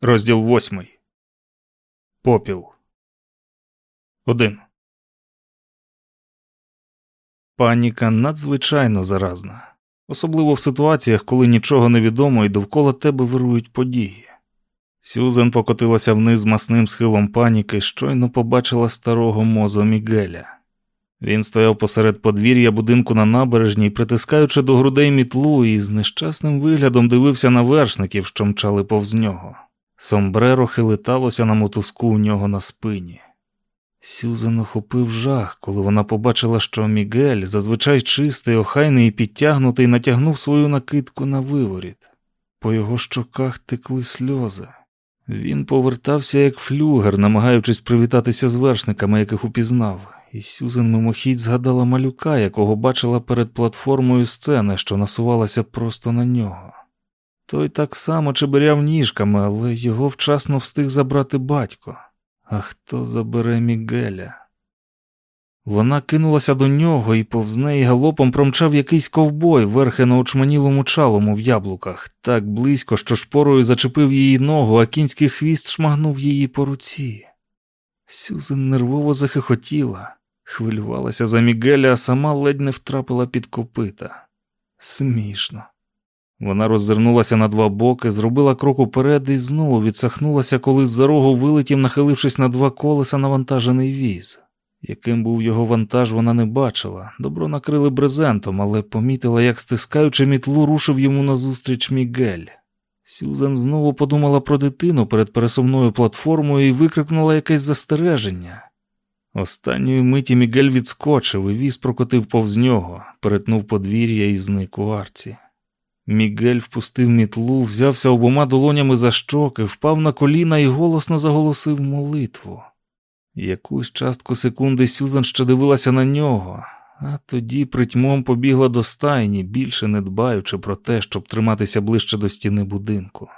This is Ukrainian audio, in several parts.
Розділ восьмий. Попіл. Один. Паніка надзвичайно заразна, особливо в ситуаціях, коли нічого не відомо і довкола тебе вирують події. Сюзен покотилася вниз масним схилом паніки, щойно побачила старого мозо Мігеля. Він стояв посеред подвір'я будинку на набережній, притискаючи до грудей мітлу, і з нещасним виглядом дивився на вершників, що мчали повз нього. Сомбреро хилиталося на мотузку у нього на спині. Сюзан охопив жах, коли вона побачила, що Мігель, зазвичай чистий, охайний і підтягнутий, натягнув свою накидку на виворіт. По його щоках текли сльози. Він повертався як флюгер, намагаючись привітатися з вершниками, яких упізнав, і Сюзан мимохідь згадала малюка, якого бачила перед платформою сцени, що насувалася просто на нього. Той так само чеберяв ніжками, але його вчасно встиг забрати батько. А хто забере Мігеля? Вона кинулася до нього і повз неї галопом промчав якийсь ковбой, верхи на очманілому чалому в яблуках, так близько, що шпорою зачепив її ногу, а кінський хвіст шмагнув її по руці. Сюзен нервово захихотіла, хвилювалася за Мігеля, а сама ледь не втрапила під копита. Смішно. Вона роззирнулася на два боки, зробила крок уперед і знову відсахнулася, коли з-за рогу вилетів, нахилившись на два колеса навантажений віз. Яким був його вантаж, вона не бачила. Добро накрили брезентом, але помітила, як стискаючи мітлу, рушив йому назустріч Мігель. Сюзан знову подумала про дитину перед пересувною платформою і викрикнула якесь застереження. Останньої миті Мігель відскочив і віз прокотив повз нього, перетнув подвір'я і зник у арці. Мігель впустив мітлу, взявся обома долонями за щоки, впав на коліна і голосно заголосив молитву. Якусь частку секунди Сюзан ще дивилася на нього, а тоді притьмом побігла до стайні, більше не дбаючи про те, щоб триматися ближче до стіни будинку.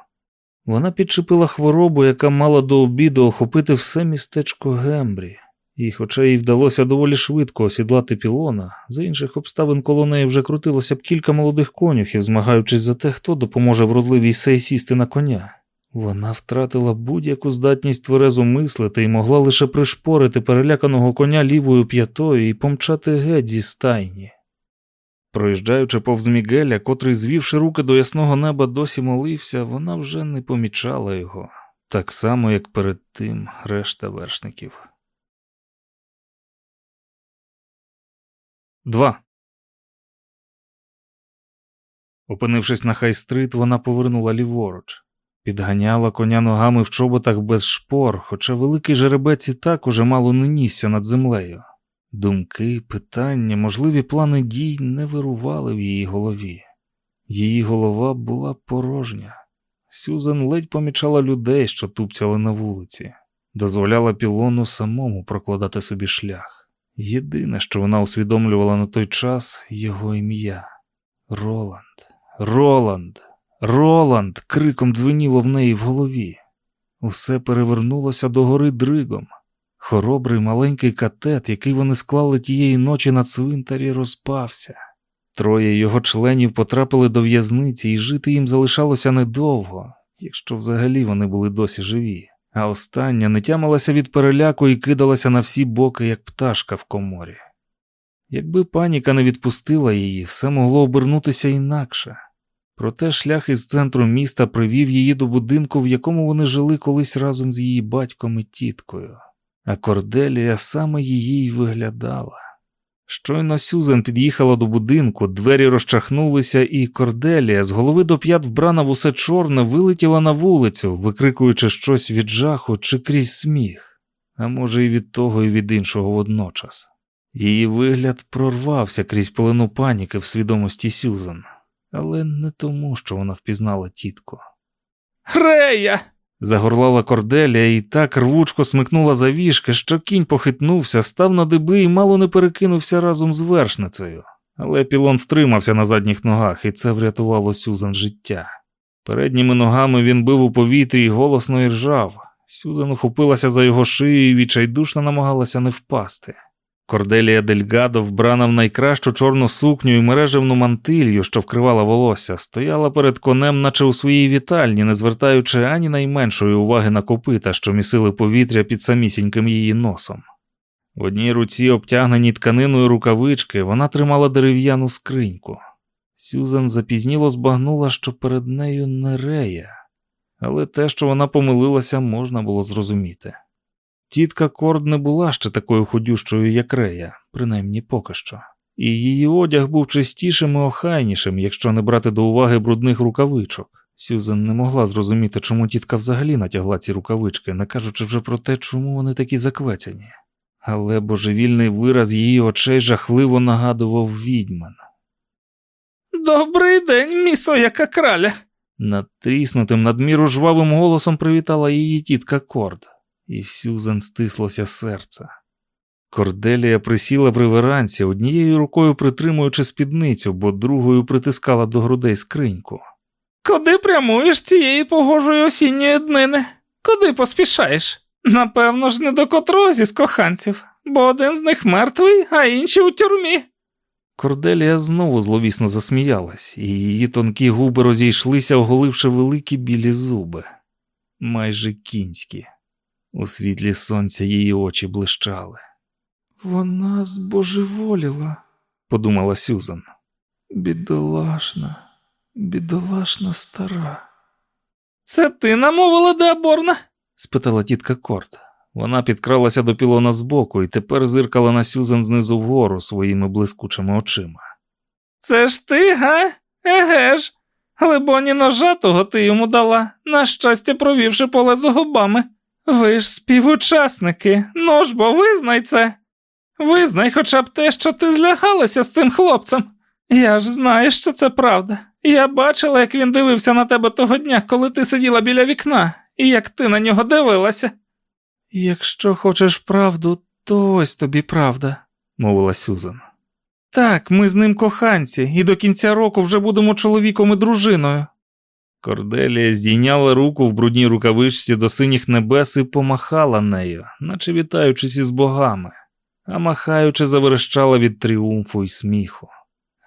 Вона підчепила хворобу, яка мала до обіду охопити все містечко Гембрі. І, хоча їй вдалося доволі швидко осідлати пілона, за інших обставин коло неї вже крутилося б кілька молодих конюхів, змагаючись за те, хто допоможе вродливій сей сісти на коня. Вона втратила будь-яку здатність тверезо мислити і могла лише пришпорити переляканого коня лівою п'ятою і помчати геть зі стайні. Проїжджаючи повз Мігеля, котрий, звівши руки до ясного неба, досі молився, вона вже не помічала його, так само, як перед тим решта вершників. 2. Опинившись на хайстрит, вона повернула ліворуч, підганяла коня ногами в чоботах без шпор, хоча великий жеребець і так уже мало не нісся над землею. Думки, питання, можливі плани дій не вирували в її голові. Її голова була порожня. Сюзан ледь помічала людей, що тупцяли на вулиці, дозволяла пілону самому прокладати собі шлях. Єдине, що вона усвідомлювала на той час його ім'я Роланд, Роланд, Роланд. криком дзвеніло в неї в голові. Усе перевернулося догори дригом. Хоробрий маленький катет, який вони склали тієї ночі на цвинтарі, розпався. Троє його членів потрапили до в'язниці, і жити їм залишалося недовго, якщо взагалі вони були досі живі а остання не тямилася від переляку і кидалася на всі боки, як пташка в коморі. Якби паніка не відпустила її, все могло обернутися інакше. Проте шлях із центру міста привів її до будинку, в якому вони жили колись разом з її батьком і тіткою, а Корделія саме її й виглядала. Щойно Сюзен під'їхала до будинку, двері розчахнулися, і Корделія з голови до п'ят вбрана в усе чорне вилетіла на вулицю, викрикуючи щось від жаху чи крізь сміх, а може, і від того, і від іншого водночас. Її вигляд прорвався крізь пелену паніки в свідомості Сюзан, але не тому, що вона впізнала тітку. Грея! Загорлала корделія і так рвучко смикнула за вішки, що кінь похитнувся, став на диби і мало не перекинувся разом з вершницею. Але пілон втримався на задніх ногах, і це врятувало Сюзан життя. Передніми ногами він бив у повітрі і голосно іржав. Сюзан ухопилася за його шию і відчайдушно намагалася не впасти. Корделія Дельгадо, вбрана в найкращу чорну сукню і мережевну мантилью, що вкривала волосся, стояла перед конем, наче у своїй вітальні, не звертаючи ані найменшої уваги на копита, що місили повітря під самісіньким її носом. В одній руці, обтягненій тканиною рукавички, вона тримала дерев'яну скриньку. Сюзан запізніло збагнула, що перед нею не рея, але те, що вона помилилася, можна було зрозуміти. Тітка Корд не була ще такою ходющою, як Рея, принаймні поки що, і її одяг був чистішим і охайнішим, якщо не брати до уваги брудних рукавичок. Сюзан не могла зрозуміти, чому тітка взагалі натягла ці рукавички, не кажучи вже про те, чому вони такі заквецяні. Але божевільний вираз її очей жахливо нагадував відьман. Добрий день, місо, яка краля. Надтріснутим надміру жвавим голосом привітала її тітка Корд і Сюзан стислося серце. Корделія присіла в реверансі, однією рукою притримуючи спідницю, бо другою притискала до грудей скриньку. Куди прямуєш цієї погожої осінньої днини? Куди поспішаєш? Напевно ж, не до котрого зі з коханців, бо один з них мертвий, а інший у тюрмі. Корделія знову зловісно засміялась, і її тонкі губи розійшлися, оголивши великі білі зуби, майже кінські. У світлі сонця її очі блищали. Вона збожеволіла, подумала Сюзан. Бідолашна, бідолашна стара. Це ти намовила Деаборна? спитала тітка Корт. Вона підкралася до пілона збоку і тепер зиркала на Сюзан знизу вгору своїми блискучими очима. Це ж ти, га? Еге ж. Глибоні ножа того ти йому дала, на щастя, провівши поле за губами. Ви ж співучасники, ну ж бо визнай це. Визнай хоча б те, що ти злягалася з цим хлопцем. Я ж знаю, що це правда. Я бачила, як він дивився на тебе того дня, коли ти сиділа біля вікна, і як ти на нього дивилася. Якщо хочеш правду, то ось тобі правда, мовила Сюзан. Так, ми з ним коханці, і до кінця року вже будемо чоловіком і дружиною. Корделія здійняла руку в брудній рукавичці до синіх небес і помахала нею, наче вітаючись із богами, а махаючи, заверещала від тріумфу і сміху.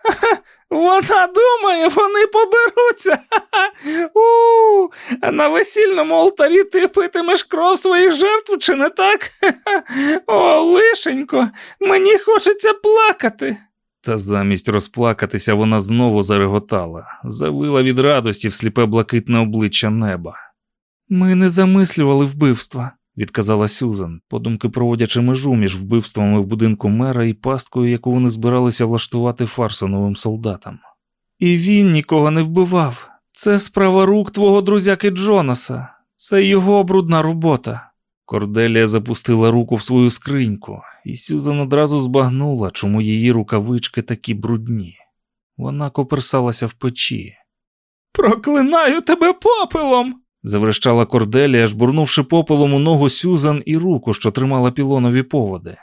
Ха, вона думає, вони поберуться. У, а на весільному алтарі ти питимеш кров своїх жертв, чи не так? О, лишенько, мені хочеться плакати. Та замість розплакатися вона знову зареготала, завила від радості в сліпе блакитне обличчя неба. Ми не замислювали вбивства, відказала Сюзан, подумки проводячи межу між вбивствами в будинку мера і пасткою, яку вони збиралися влаштувати фарсоновим солдатам. І він нікого не вбивав. Це справа рук твого друзяки Джонаса, це його брудна робота. Корделія запустила руку в свою скриньку, і Сюзан одразу збагнула, чому її рукавички такі брудні. Вона коперсалася в печі. Проклинаю тебе попелом. заврещала Корделія, жбурнувши попелом у ногу Сюзан і руку, що тримала пілонові поводи.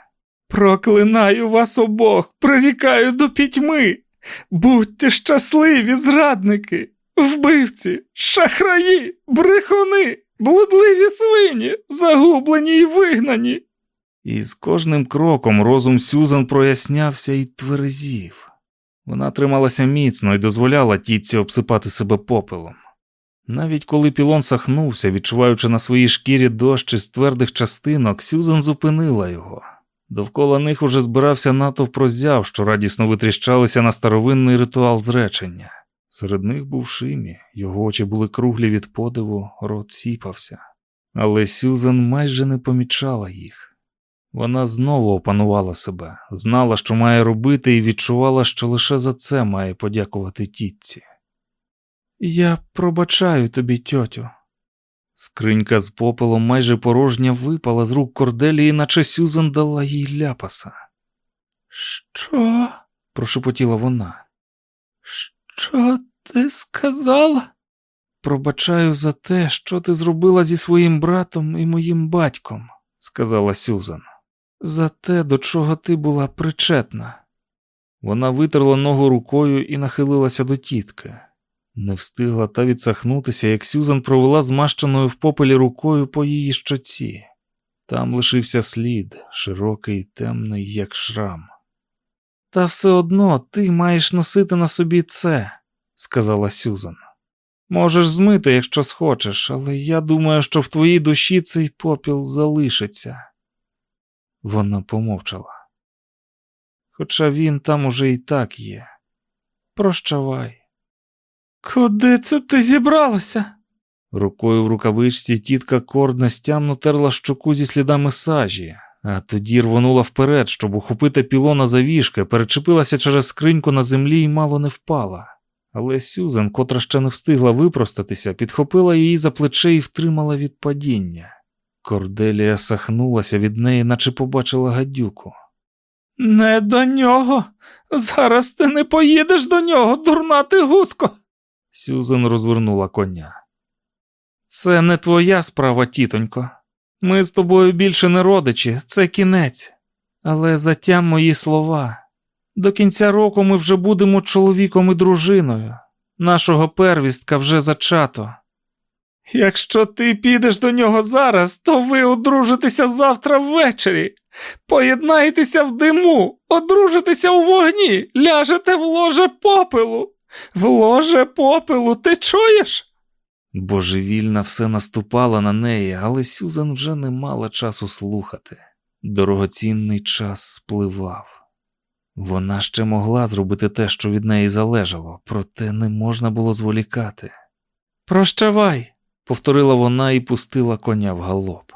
Проклинаю вас обох, прирікаю до пітьми. Будьте щасливі, зрадники, вбивці, шахраї, брехуни блудливі свині, загублені й вигнані. І з кожним кроком розум Сюзан прояснявся і тверезів. Вона трималася міцно і дозволяла тітці обсипати себе попелом. Навіть коли пілон сахнувся, відчуваючи на своїй шкірі дощ із твердих частинок, Сюзан зупинила його. Довкола них уже збирався натовп роззяв, що радісно витріщалися на старовинний ритуал зречення. Серед них був Шимі, його очі були круглі від подиву, рот сіпався. Але Сюзан майже не помічала їх. Вона знову опанувала себе, знала, що має робити, і відчувала, що лише за це має подякувати тітці. Я пробачаю тобі, тьотю. Скринька з попелом майже порожня випала з рук корделії, наче Сюзан дала їй ляпаса. Що? прошепотіла вона. Що ти сказала? Пробачаю за те, що ти зробила зі своїм братом і моїм батьком, сказала Сюзан, за те, до чого ти була причетна. Вона витерла ногу рукою і нахилилася до тітки. Не встигла та відсахнутися, як Сюзан провела змащеною в попелі рукою по її щоці. Там лишився слід, широкий, і темний, як шрам. Та все одно ти маєш носити на собі це, сказала Сюзан. Можеш змити, якщо схочеш, але я думаю, що в твоїй душі цей попіл залишиться. Вона помовчала. Хоча він там уже і так є. Прощавай. Куди це ти зібралася? Рукою в рукавичці тітка Корд стямно терла щоку зі слідами сажі, а тоді рвонула вперед, щоб ухопити пілона за вішки, перечепилася через скриньку на землі і мало не впала. Але Сюзан, котра ще не встигла випростатися, підхопила її за плече і втримала від падіння. Корделія сахнулася від неї, наче побачила гадюку. Не до нього. Зараз ти не поїдеш до нього, дурна ти гуско. Сюзан розвернула коня. Це не твоя справа, тітонько. Ми з тобою більше не родичі, це кінець. Але затям мої слова. До кінця року ми вже будемо чоловіком і дружиною. Нашого первістка вже зачато. Якщо ти підеш до нього зараз, то ви одружитеся завтра ввечері. Поєднаєтеся в диму, одружитеся у вогні, ляжете в ложе попелу. В ложе попелу, ти чуєш? Божевільна все наступала на неї, але Сюзан вже не мала часу слухати. Дорогоцінний час спливав. Вона ще могла зробити те, що від неї залежало, проте не можна було зволікати. Прощавай, повторила вона і пустила коня в галоп,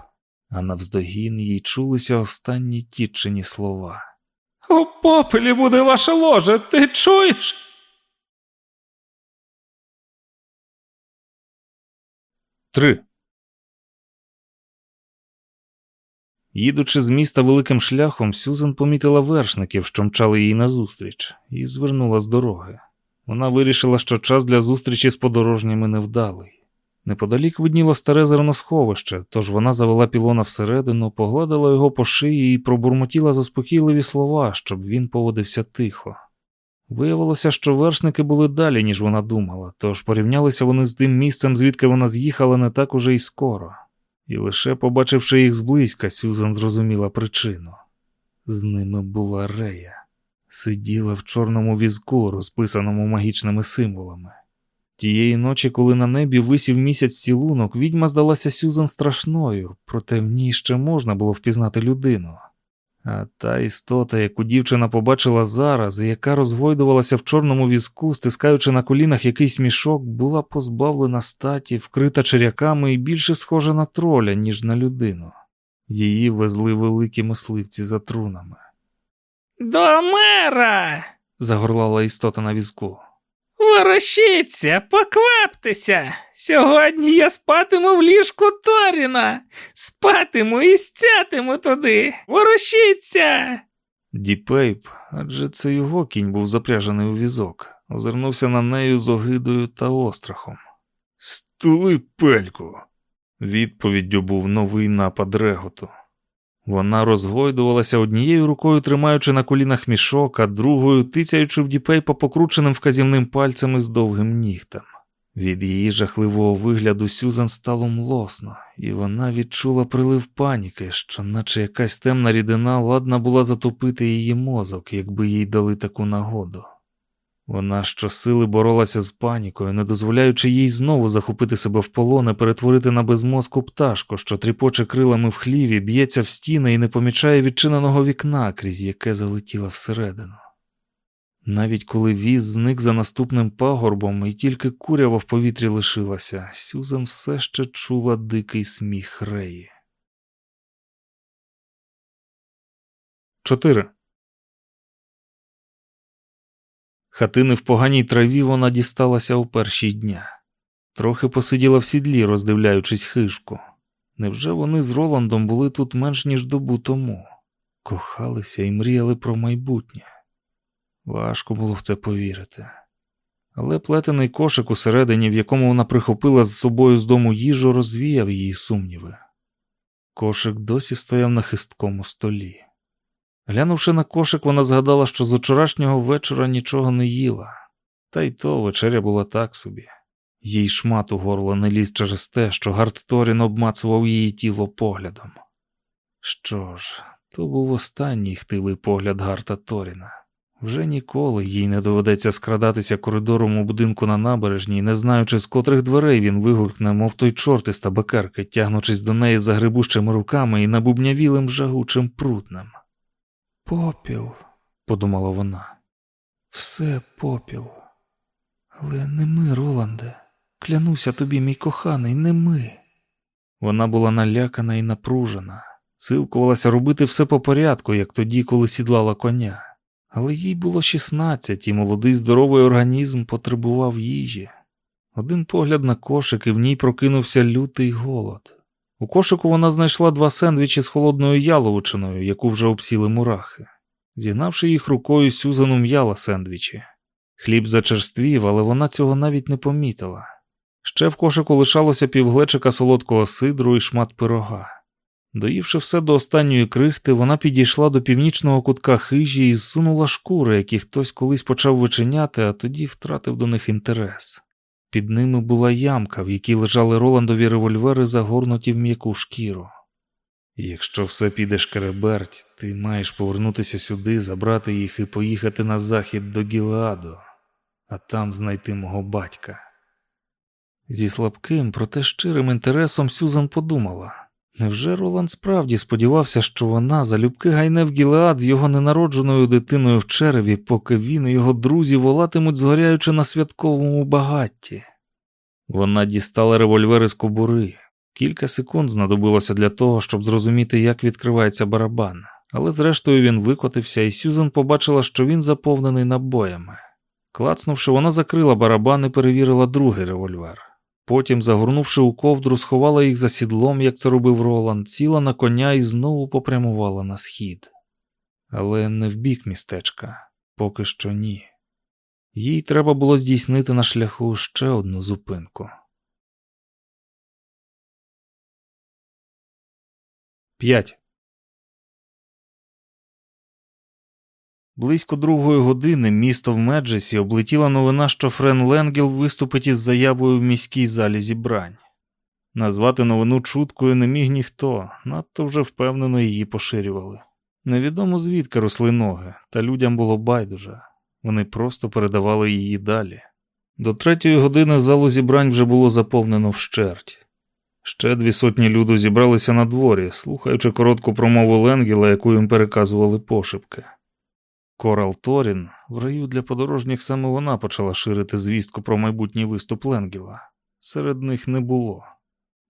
а навздогін їй чулися останні тітчині слова. У попелі буде ваше ложе, ти чуєш? Три. Їдучи з міста великим шляхом, Сюзан помітила вершників, що мчали їй назустріч, і звернула з дороги. Вона вирішила, що час для зустрічі з подорожніми невдалий. Неподалік видніло старе зерносховище, тож вона завела пілона всередину, погладила його по шиї і пробурмотіла заспокійливі слова, щоб він поводився тихо. Виявилося, що вершники були далі, ніж вона думала, тож порівнялися вони з тим місцем, звідки вона з'їхала не так уже й скоро. І лише побачивши їх зблизька, Сюзан зрозуміла причину. З ними була Рея, сиділа в чорному візку, розписаному магічними символами. Тієї ночі, коли на небі висів місяць цілунок, відьма здалася Сюзан страшною, проте в ній ще можна було впізнати людину. А та істота, яку дівчина побачила зараз, і яка розгойдувалася в чорному візку, стискаючи на колінах якийсь мішок, була позбавлена статі, вкрита черяками і більше схожа на троля, ніж на людину. Її везли великі мисливці за трунами. До мера. загорлала істота на візку. Ворушіться, покваптеся. Сьогодні я спатиму в ліжку Торіна, спатиму і стятиму туди. Ворушіться. Діпейп, адже це його кінь був запряжений у візок, озирнувся на неї з огидою та острахом. Стули пельку. Відповіддю був новий напад реготу. Вона розгойдувалася однією рукою, тримаючи на колінах мішок, а другою тицяючи в Діпейпа покрученим вказівним пальцем із довгим нігтем. Від її жахливого вигляду Сюзан стало млосно, і вона відчула прилив паніки, що, наче якась темна рідина, ладна була затопити її мозок, якби їй дали таку нагоду. Вона щосили боролася з панікою, не дозволяючи їй знову захопити себе в полон і перетворити на безмозку пташку, що тріпоче крилами в хліві, б'ється в стіни і не помічає відчиненого вікна, крізь яке залетіла всередину. Навіть коли віз зник за наступним пагорбом і тільки курява в повітрі лишилася, Сюзан все ще чула дикий сміх Реї. 4. Хатини в поганій траві вона дісталася у перші дня. Трохи посиділа в сідлі, роздивляючись хижку. Невже вони з Роландом були тут менш ніж добу тому? Кохалися і мріяли про майбутнє. Важко було в це повірити. Але плетений кошик усередині, в якому вона прихопила з собою з дому їжу, розвіяв її сумніви. Кошик досі стояв на хисткому столі. Глянувши на кошик, вона згадала, що з вчорашнього вечора нічого не їла, та й то вечеря була так собі. Їй шмат у горло не ліз через те, що Гарт Торін обмацував її тіло поглядом. Що ж, то був останній хтивий погляд Гарта Торіна. Вже ніколи їй не доведеться скрадатися коридором у будинку на набережній, не знаючи, з котрих дверей він вигулькне, мов той чорт із табакерки, тягнучись до неї за грибущими руками і набубнявілим жагучим прутнем. Попіл, подумала вона, все попіл. Але не ми, Роланде, клянуся тобі, мій коханий, не ми. Вона була налякана і напружена, силкувалася робити все по порядку, як тоді, коли сідлала коня. Але їй було 16, і молодий здоровий організм потребував їжі. Один погляд на кошик, і в ній прокинувся лютий голод. У кошику вона знайшла два сендвічі з холодною яловичиною, яку вже обсіли мурахи. Зігнавши їх рукою, Сюзан ум'яла сендвічі. Хліб зачерствів, але вона цього навіть не помітила. Ще в кошику лишалося півглечика солодкого сидру і шмат пирога. Доївши все до останньої крихти, вона підійшла до північного кутка хижі і зсунула шкури, які хтось колись почав вичиняти, а тоді втратив до них інтерес. Під ними була ямка, в якій лежали Роландові револьвери, загорнуті в м'яку шкіру. Якщо все піде шкереберть, ти маєш повернутися сюди, забрати їх і поїхати на захід до Гілеаду, а там знайти мого батька. Зі слабким, проте щирим інтересом Сюзан подумала. Невже Роланд справді сподівався, що вона залюбки гайне в Гілеад з його ненародженою дитиною в череві, поки він і його друзі волатимуть, згоряючи на святковому багатті? Вона дістала револьвер із кобури. Кілька секунд знадобилося для того, щоб зрозуміти, як відкривається барабан, але зрештою він викотився, і Сюзан побачила, що він заповнений набоями. Клацнувши, вона закрила барабан і перевірила другий револьвер. Потім, загорнувши у ковдру, сховала їх за сідлом, як це робив Роланд, сіла на коня і знову попрямувала на схід. Але не в бік містечка, поки що ні. Їй треба було здійснити на шляху ще одну зупинку. П'ять. Близько другої години місто в Меджесі облетіла новина, що Френ Ленгел виступить із заявою в міській залі зібрань. Назвати новину чуткою не міг ніхто, надто вже впевнено її поширювали. Невідомо звідки росли ноги, та людям було байдуже. Вони просто передавали її далі. До третьої години залу зібрань вже було заповнено вщерть. Ще дві сотні люду зібралися на дворі, слухаючи коротку промову Ленгіла, яку їм переказували пошепки. Корал Торін в раю для подорожніх саме вона почала ширити звістку про майбутній виступ Ленгіла. Серед них не було.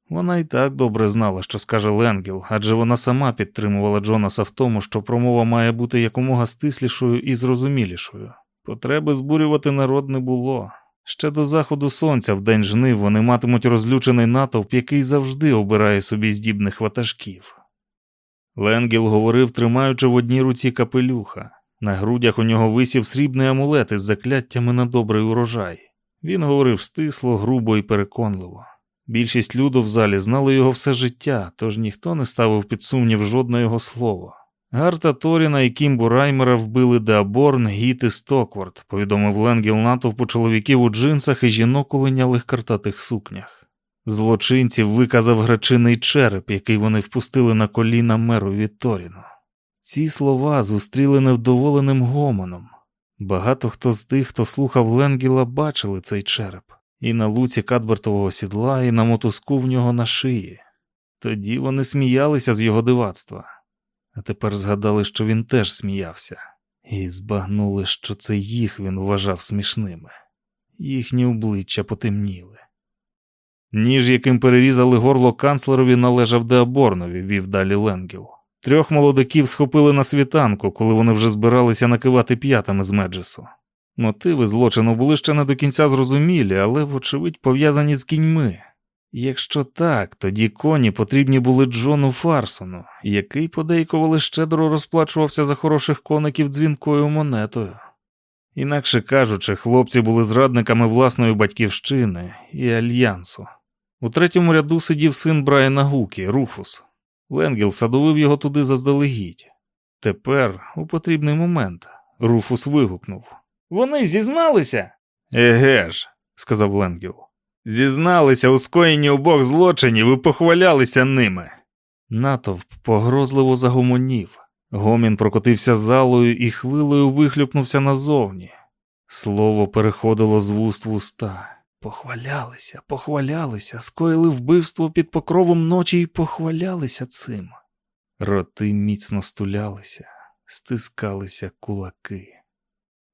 Вона і так добре знала, що скаже Ленгіл, адже вона сама підтримувала Джонаса в тому, що промова має бути якомога стислішою і зрозумілішою. Потреби збурювати народ не було. Ще до заходу сонця в день жнив вони матимуть розлючений натовп, який завжди обирає собі здібних ватажків. Ленгіл говорив, тримаючи в одній руці капелюха. На грудях у нього висів срібний амулет із закляттями на добрий урожай. Він говорив стисло, грубо і переконливо. Більшість люду в залі знали його все життя, тож ніхто не ставив під сумнів жодне його слово. Гарта Торіна і Кімбу Раймера вбили Деаборн, Гіт і Стокворт, повідомив Ленгіл натовпу чоловіків у джинсах і жінок у линялих картатих сукнях. Злочинців виказав гречиний череп, який вони впустили на коліна меру Торіну. Ці слова зустріли невдоволеним гомоном. Багато хто з тих, хто слухав Ленгіла, бачили цей череп і на луці Кадбертового сідла, і на мотузку в нього на шиї. Тоді вони сміялися з його дивацтва, а тепер згадали, що він теж сміявся, і збагнули, що це їх він вважав смішними, їхні обличчя потемніли. Ніж, яким перерізали горло канцлерові, належав Деаборнові, вів далі Ленгіл. Трьох молодиків схопили на світанку, коли вони вже збиралися накивати п'ятами з Меджесу. Мотиви злочину були ще не до кінця зрозумілі, але, вочевидь, пов'язані з кіньми. Якщо так, тоді коні потрібні були Джону Фарсону, який подейкували щедро розплачувався за хороших коників дзвінкою монетою. Інакше кажучи, хлопці були зрадниками власної батьківщини і альянсу. У третьому ряду сидів син Брайана Гукі, Руфус. Ленгіл садовив його туди заздалегідь. Тепер, у потрібний момент, Руфус вигукнув. Вони зізналися? Еге ж, сказав Ленгіл. Зізналися у скоєнні обох злочинів і похвалялися ними. Натовп погрозливо загомонів. Гомін прокотився залою і хвилею вихлюпнувся назовні. Слово переходило з вуст в уста. Похвалялися, похвалялися, скоїли вбивство під покровом ночі і похвалялися цим. Роти міцно стулялися, стискалися кулаки.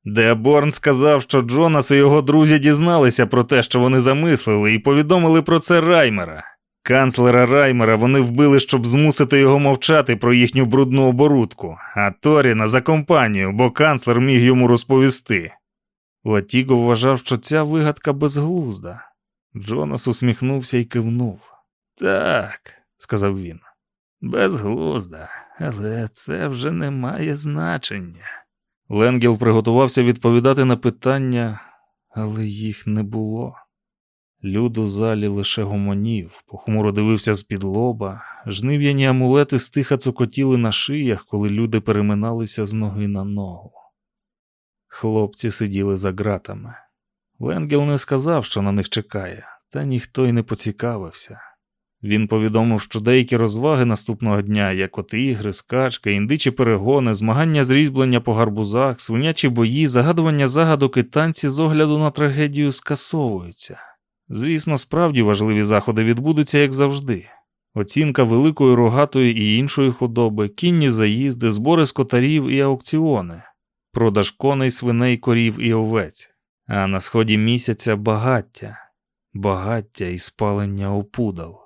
Деаборн сказав, що Джонас і його друзі дізналися про те, що вони замислили, і повідомили про це Раймера. Канцлера Раймера вони вбили, щоб змусити його мовчати про їхню брудну оборудку, а Торіна за компанію, бо канцлер міг йому розповісти. Латіго вважав, що ця вигадка безглузда. Джонас усміхнувся і кивнув. Так, сказав він, безглузда, але це вже не має значення. Ленгіл приготувався відповідати на питання, але їх не було. Люд у залі лише гомонів, похмуро дивився з-під лоба, жнив'яні амулети стиха цокотіли на шиях, коли люди переминалися з ноги на ногу. Хлопці сиділи за ґратами. Ленгіл не сказав, що на них чекає, та ніхто й не поцікавився. Він повідомив, що деякі розваги наступного дня, як от ігри, скачки, індичі перегони, змагання з різьблення по гарбузах, свинячі бої, загадування загадок і танці з огляду на трагедію скасовуються. Звісно, справді важливі заходи відбудуться, як завжди. Оцінка великої рогатої і іншої худоби, кінні заїзди, збори скотарів і аукціони, продаж коней, свиней, корів і овець. А на сході місяця багаття, багаття і спалення опудал.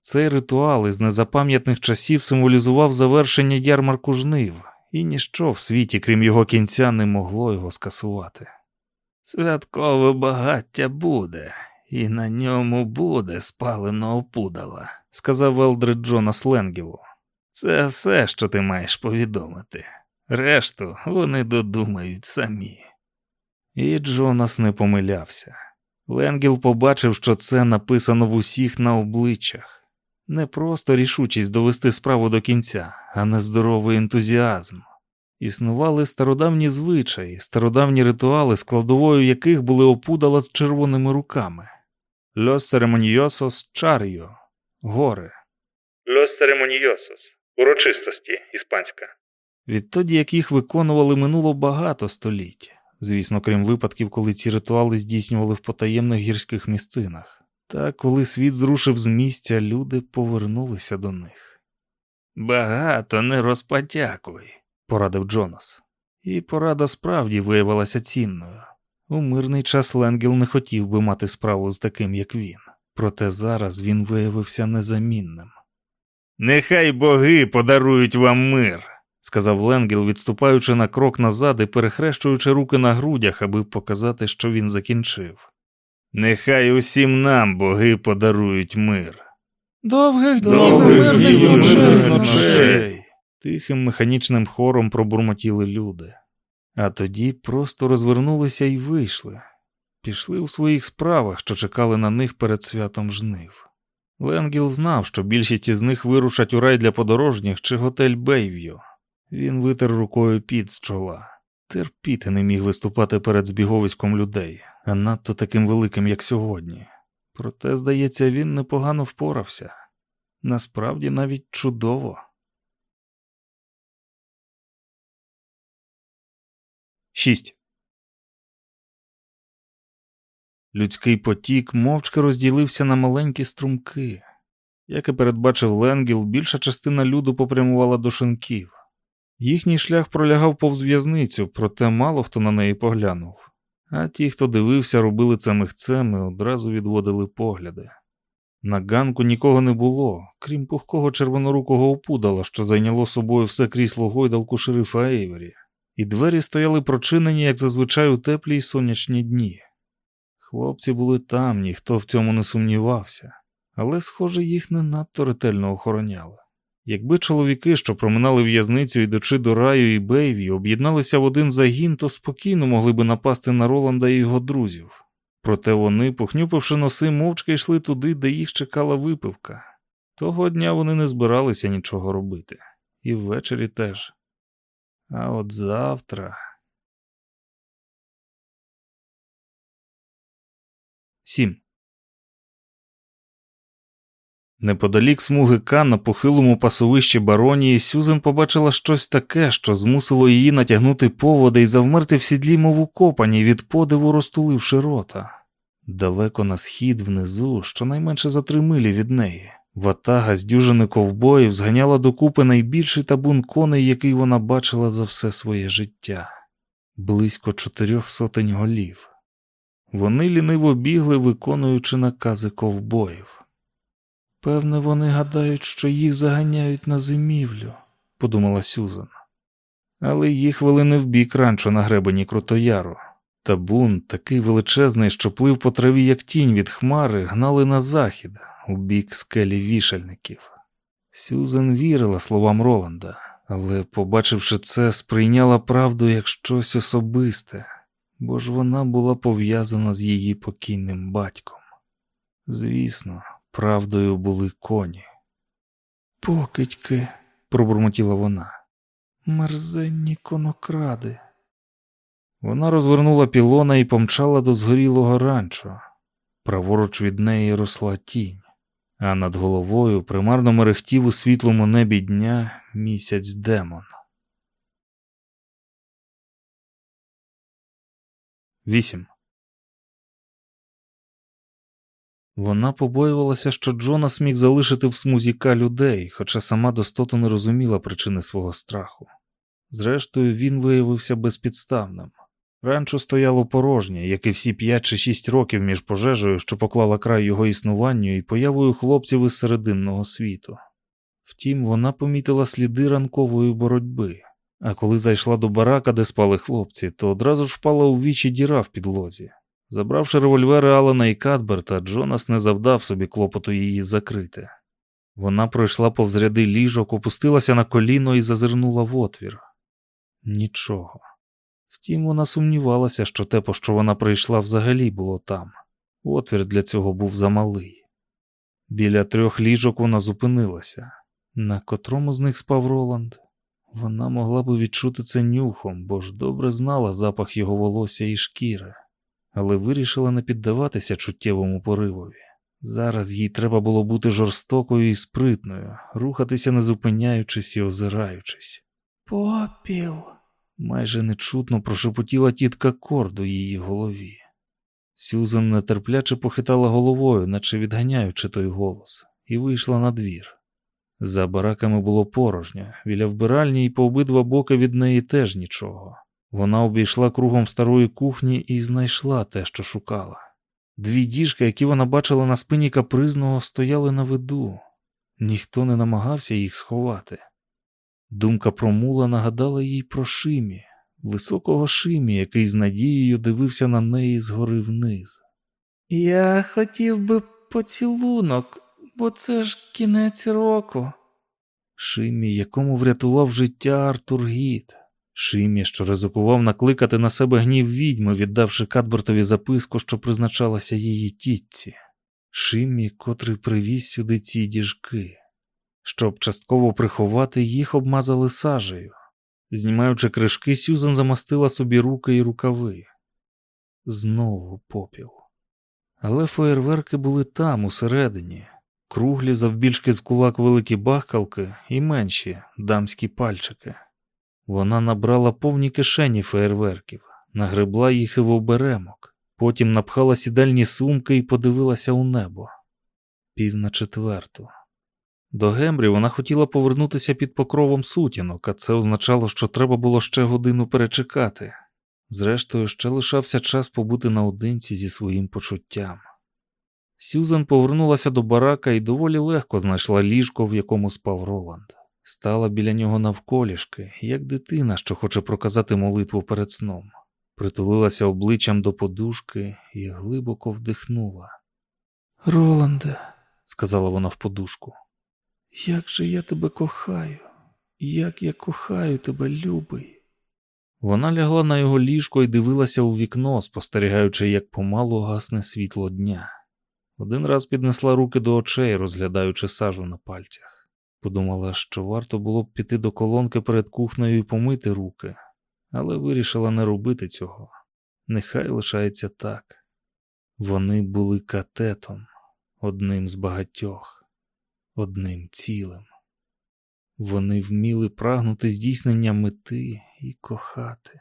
Цей ритуал із незапам'ятних часів символізував завершення ярмарку жнив, і ніщо в світі, крім його кінця, не могло його скасувати. Святкове багаття буде, і на ньому буде спалено опудала, сказав Елдрид Джона Сленгілу. Це все, що ти маєш повідомити. Решту вони додумають самі. І Джонас не помилявся. Ленгіл побачив, що це написано в усіх на обличчях. Не просто рішучість довести справу до кінця, а нездоровий ентузіазм. Існували стародавні звичаї, стародавні ритуали, складовою яких були опудала з червоними руками. Los ceremoniosos чар'йо гори. Los ceremoniosos урочистості іспанська. Відтоді, як їх виконували, минуло багато століть, звісно, крім випадків, коли ці ритуали здійснювали в потаємних гірських місцинах. Та коли світ зрушив з місця, люди повернулися до них. Багато не розпотякуй, порадив Джонас. І порада справді виявилася цінною. У мирний час Ленгіл не хотів би мати справу з таким, як він, проте зараз він виявився незамінним. Нехай боги подарують вам мир, сказав Ленгіл, відступаючи на крок назад і перехрещуючи руки на грудях, аби показати, що він закінчив. Нехай усім нам боги подарують мир. Довгих днів Довгих і мирних ночей. мирних ночей. Тихим механічним хором пробурмотіли люди, а тоді просто розвернулися і вийшли, пішли у своїх справах, що чекали на них перед святом жнив. Ленгіл знав, що більшість із них вирушать у рай для подорожніх чи готель Бейв'ю. Він витер рукою під з чола. Терпіти не міг виступати перед збіговиськом людей, а надто таким великим, як сьогодні. Проте, здається, він непогано впорався. Насправді навіть чудово. Шість. Людський потік мовчки розділився на маленькі струмки. Як і передбачив Ленгіл, більша частина люду попрямувала до шинків. Їхній шлях пролягав повз в'язницю, проте мало хто на неї поглянув. А ті, хто дивився, робили це михцем і одразу відводили погляди. На ганку нікого не було, крім пухкого червонорукого опудала, що зайняло собою все крісло гойдалку шерифа Ейвері, і двері стояли прочинені, як зазвичай у теплі й сонячні дні. Хлопці були там, ніхто в цьому не сумнівався, але, схоже, їх не надто ретельно охороняли. Якби чоловіки, що проминали в'язницю, йдучи до раю і Бейві, об'єдналися в один загін, то спокійно могли би напасти на Роланда і його друзів. Проте вони, похнюпивши носи, мовчки йшли туди, де їх чекала випивка. Того дня вони не збиралися нічого робити, і ввечері теж. А от завтра. Сім. Неподалік смуги К на похилому пасовищі баронії Сюзен побачила щось таке, що змусило її натягнути поводи і завмерти в сідлі, мов укопані, від подиву розтуливши рота. Далеко на схід внизу, щонайменше за три милі від неї, ватага з дюжини ковбоїв зганяла докупи найбільший табун коней, який вона бачила за все своє життя близько чотирьох сотень голів. Вони ліниво бігли, виконуючи накази ковбоїв. Певне, вони гадають, що їх заганяють на зимівлю, подумала Сюзан. Але їх вели не в бік ранчо на гребені Крутояру. Табун, такий величезний, що плив по траві, як тінь від хмари, гнали на захід, у бік скелі вішальників. Сюзан вірила словам Роланда, але, побачивши це, сприйняла правду як щось особисте, бо ж вона була пов'язана з її покійним батьком. Звісно, правдою були коні. Покидьки, пробурмотіла вона, мерзенні конокради. Вона розвернула пілона і помчала до згорілого ранчо. Праворуч від неї росла тінь, а над головою примарно мерехтів у світлому небі дня місяць демон. 8. Вона побоювалася, що Джонас міг залишити в смузіка людей, хоча сама достоту не розуміла причини свого страху. Зрештою, він виявився безпідставним. Ранчо стояло порожнє, як і всі п'ять чи шість років між пожежею, що поклала край його існуванню, і появою хлопців із серединного світу. Втім, вона помітила сліди ранкової боротьби, а коли зайшла до барака, де спали хлопці, то одразу ж впала у вічі діра в підлозі. Забравши револьвери Алана і Кадберта, Джонас не завдав собі клопоту її закрити. Вона пройшла повз ряди ліжок, опустилася на коліно і зазирнула в отвір. Нічого. Втім, вона сумнівалася, що те, по що вона прийшла, взагалі було там. Отвір для цього був замалий. Біля трьох ліжок вона зупинилася. На котрому з них спав Роланд? Вона могла би відчути це нюхом, бо ж добре знала запах його волосся і шкіри, але вирішила не піддаватися чуттєвому поривові. Зараз їй треба було бути жорстокою і спритною, рухатися не зупиняючись і озираючись. Попіл. майже нечутно прошепотіла тітка Корд у її голові. Сюзан нетерпляче похитала головою, наче відганяючи той голос, і вийшла на двір. За бараками було порожньо, біля вбиральні і по обидва боки від неї теж нічого. Вона обійшла кругом старої кухні і знайшла те, що шукала. Дві діжки, які вона бачила на спині капризного, стояли на виду. Ніхто не намагався їх сховати. Думка про мула нагадала їй про Шимі, високого Шимі, який з надією дивився на неї згори вниз. Я хотів би поцілунок, бо це ж кінець року. Шимі, якому врятував життя Артур Гіт. Шимі, що ризикував накликати на себе гнів відьми, віддавши Кадбертові записку, що призначалася її тітці. Шимі, котрий привіз сюди ці діжки. Щоб частково приховати, їх обмазали сажею. Знімаючи кришки, Сюзан замастила собі руки і рукави. Знову попіл. Але феєрверки були там, усередині, круглі завбільшки з кулак великі бахкалки і менші дамські пальчики. Вона набрала повні кишені феєрверків, нагребла їх і в оберемок, потім напхала сідальні сумки і подивилася у небо. Пів на четверту. До Гемрі вона хотіла повернутися під покровом сутінок, а це означало, що треба було ще годину перечекати. Зрештою, ще лишався час побути наодинці зі своїм почуттям. Сюзан повернулася до барака і доволі легко знайшла ліжко, в якому спав Роланд. Стала біля нього навколішки, як дитина, що хоче проказати молитву перед сном. Притулилася обличчям до подушки і глибоко вдихнула. Роланде, сказала вона в подушку, як же я тебе кохаю, як я кохаю тебе, любий. Вона лягла на його ліжко і дивилася у вікно, спостерігаючи, як помалу гасне світло дня. Один раз піднесла руки до очей, розглядаючи сажу на пальцях. Подумала, що варто було б піти до колонки перед кухнею і помити руки, але вирішила не робити цього. Нехай лишається так. Вони були катетом, одним з багатьох. одним цілим. Вони вміли прагнути здійснення мети і кохати.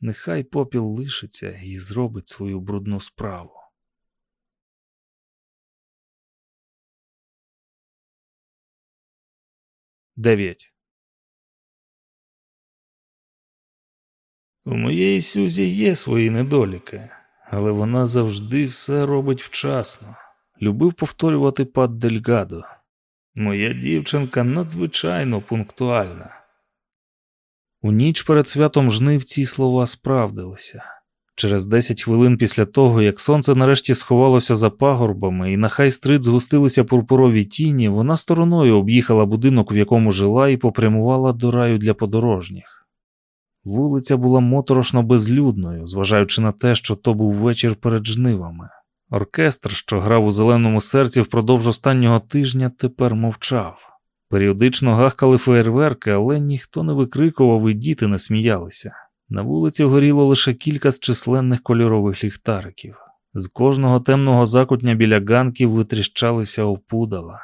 Нехай попіл лишиться і зробить свою брудну справу. Дев'ять. У моєї Сюзі є свої недоліки, але вона завжди все робить вчасно. Любив повторювати пад Дельгадо. Моя дівчинка надзвичайно пунктуальна. У ніч перед святом жнив ці слова справдилися. Через десять хвилин після того, як сонце нарешті сховалося за пагорбами, і на хай-стрит згустилися пурпурові тіні, вона стороною об'їхала будинок, в якому жила, і попрямувала до раю для подорожніх. Вулиця була моторошно безлюдною, зважаючи на те, що то був вечір перед жнивами. Оркестр, що грав у зеленому серці впродовж останнього тижня, тепер мовчав. Періодично гахкали феєрверки, але ніхто не викрикував і діти не сміялися. На вулиці горіло лише кілька з численних кольорових ліхтариків. З кожного темного закутня біля ганків витріщалися опудала.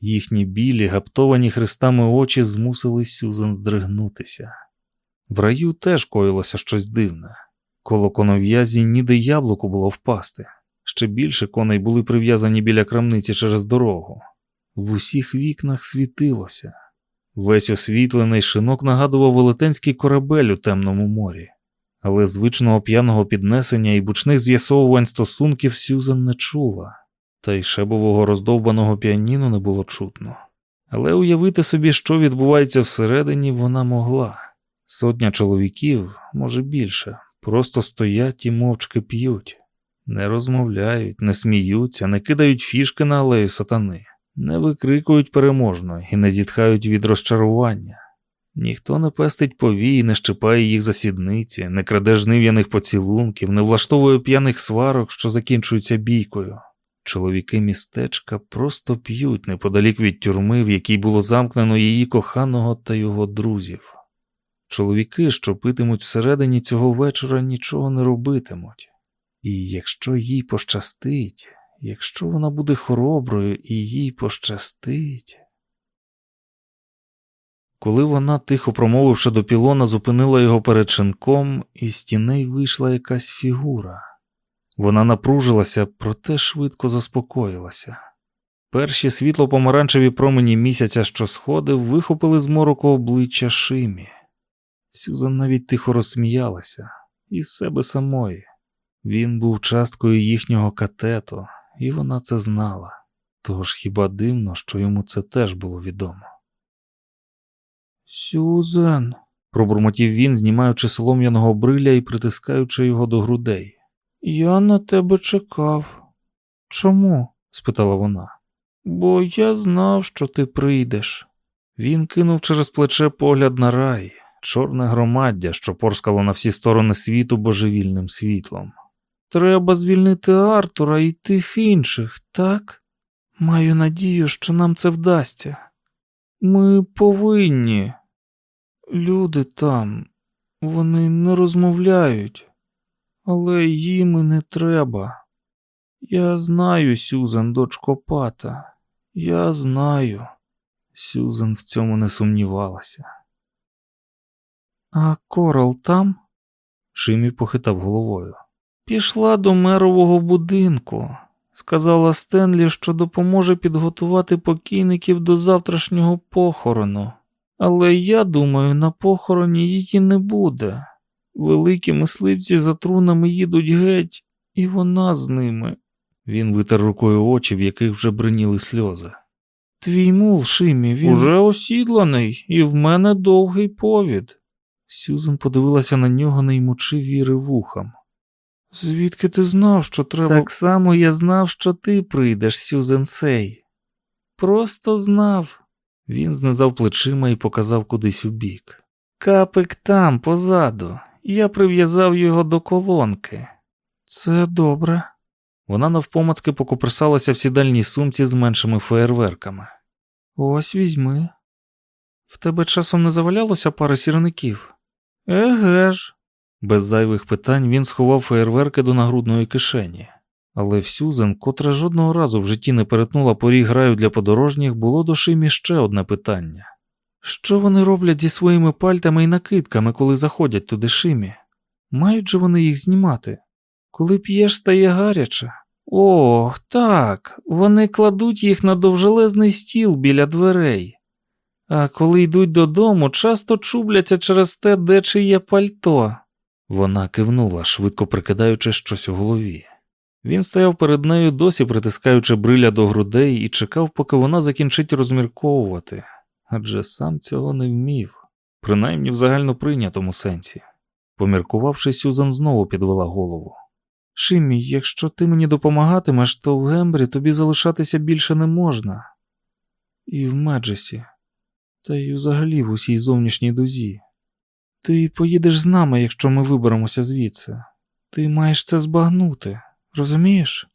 Їхні білі, гаптовані хрестами очі змусили Сюзан здригнутися. В раю теж коїлося щось дивне. Коло конов'язі ніде яблуку було впасти. Ще більше коней були прив'язані біля крамниці через дорогу. В усіх вікнах світилося. Весь освітлений шинок нагадував велетенський корабель у темному морі, але звичного п'яного піднесення і бучних з'ясовувань стосунків Сюзан не чула, та й шебового роздовбаного піаніно не було чутно. Але уявити собі, що відбувається всередині, вона могла. Сотня чоловіків, може більше, просто стоять і мовчки п'ють, не розмовляють, не сміються, не кидають фішки на алею сатани не викрикують переможно і не зітхають від розчарування. Ніхто не пестить повій, не щипає їх за сідниці, не краде жнив'яних поцілунків, не влаштовує п'яних сварок, що закінчуються бійкою. Чоловіки містечка просто п'ють неподалік від тюрми, в якій було замкнено її коханого та його друзів. Чоловіки, що питимуть всередині цього вечора, нічого не робитимуть. І якщо їй пощастить, якщо вона буде хороброю і їй пощастить. Коли вона, тихо промовивши до пілона, зупинила його перед шинком, із тіней вийшла якась фігура. Вона напружилася, проте швидко заспокоїлася. Перші світло помаранчеві промені місяця, що сходив, вихопили з мороку обличчя Шимі. Сюзан навіть тихо розсміялася із себе самої. Він був часткою їхнього катету, і вона це знала, тож хіба дивно, що йому це теж було відомо. Сюзен, пробурмотів він, знімаючи солом'яного бриля і притискаючи його до грудей. Я на тебе чекав. Чому? спитала вона. Бо я знав, що ти прийдеш. Він кинув через плече погляд на рай, чорне громаддя, що порскало на всі сторони світу божевільним світлом. Треба звільнити Артура і тих інших, так? Маю надію, що нам це вдасться. Ми повинні. Люди там, вони не розмовляють, але їм і не треба. Я знаю, Сюзан, дочко Пата. Я знаю. Сюзан в цьому не сумнівалася. А Корал там? Шимі похитав головою. Пішла до мерового будинку. Сказала Стенлі, що допоможе підготувати покійників до завтрашнього похорону. Але я думаю, на похороні її не буде. Великі мисливці за трунами їдуть геть, і вона з ними. Він витер рукою очі, в яких вже бриніли сльози. Твій мул, Шимі, він уже осідланий, і в мене довгий повід. Сюзан подивилася на нього, не ймучи віри вухам. Звідки ти знав, що треба. Так само я знав, що ти прийдеш, Сюзен Сей. Просто знав. Він знизав плечима і показав кудись у бік. Капик там, позаду. Я прив'язав його до колонки. Це добре. Вона навпомацки покоприсалася в сідальній сумці з меншими феєрверками. Ось візьми. В тебе часом не завалялося пара сірників? Еге ж. Без зайвих питань він сховав феєрверки до нагрудної кишені. Але Сюзен, котра жодного разу в житті не перетнула поріг граю для подорожніх, було до Шимі ще одне питання. Що вони роблять зі своїми пальтами і накидками, коли заходять туди Шимі? Мають же вони їх знімати? Коли п'єш, стає гаряче. Ох, так, вони кладуть їх на довжелезний стіл біля дверей. А коли йдуть додому, часто чубляться через те, де чиє пальто. Вона кивнула, швидко прикидаючи щось у голові. Він стояв перед нею, досі притискаючи бриля до грудей, і чекав, поки вона закінчить розмірковувати, адже сам цього не вмів, принаймні в загально прийнятому сенсі. Поміркувавши, Сюзан знову підвела голову. Шимі, якщо ти мені допомагатимеш, то в Гембрі тобі залишатися більше не можна. І в Меджесі, та й взагалі в усій зовнішній дузі. Ти поїдеш з нами, якщо ми виберемося звідси. Ти маєш це збагнути, розумієш?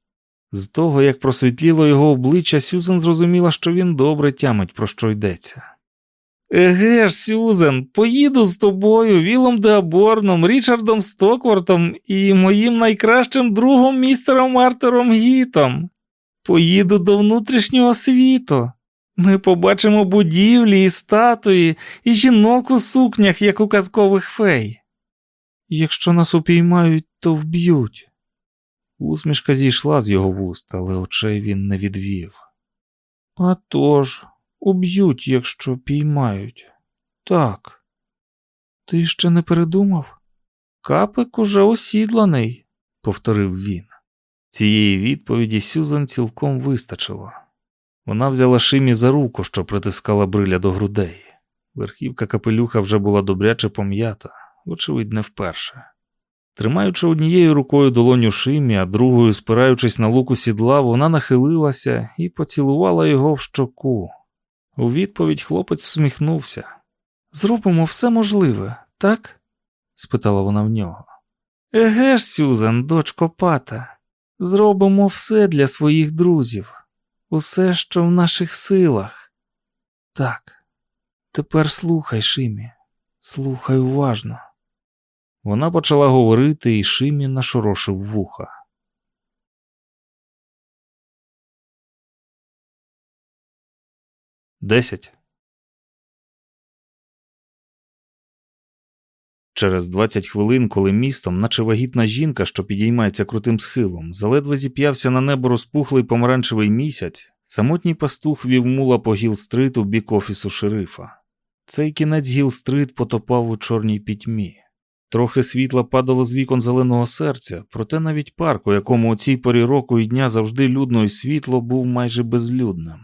З того, як просвітліло його обличчя, Сюзан зрозуміла, що він добре тямить, про що йдеться. Еге ж, Сюзен, поїду з тобою, Вілом Деаборном, Річардом Стоквортом і моїм найкращим другом містером Артером Гітом. Поїду до внутрішнього світу. Ми побачимо будівлі і статуї, і жінок у сукнях, як у казкових фей. Якщо нас упіймають, то вб'ють. Усмішка зійшла з його вуст, але очей він не відвів. «А тож, уб'ють, якщо піймають. Так. Ти ще не передумав? Капик уже осідланий, повторив він. Цієї відповіді Сюзан цілком вистачило. Вона взяла Шимі за руку, що притискала бриля до грудей. Верхівка капелюха вже була добряче пом'ята, вочевидь, не вперше. Тримаючи однією рукою долоню Шимі, а другою спираючись на луку сідла, вона нахилилася і поцілувала його в щоку. У відповідь хлопець всміхнувся. Зробимо все можливе, так? спитала вона в нього. Еге ж, Сюзан, дочко пата, зробимо все для своїх друзів, усе, що в наших силах. Так, тепер слухай, Шимі, слухай уважно. Вона почала говорити, і Шимі нашорошив вуха. Десять. Через 20 хвилин, коли містом, наче вагітна жінка, що підіймається крутим схилом, заледве зіп'явся на небо розпухлий помаранчевий місяць, самотній пастух вів мула по Гіл-стрит у бік офісу шерифа. Цей кінець Гіл-стрит потопав у чорній пітьмі. Трохи світла падало з вікон зеленого серця, проте навіть парк, у якому у цій порі року і дня завжди людно і світло, був майже безлюдним.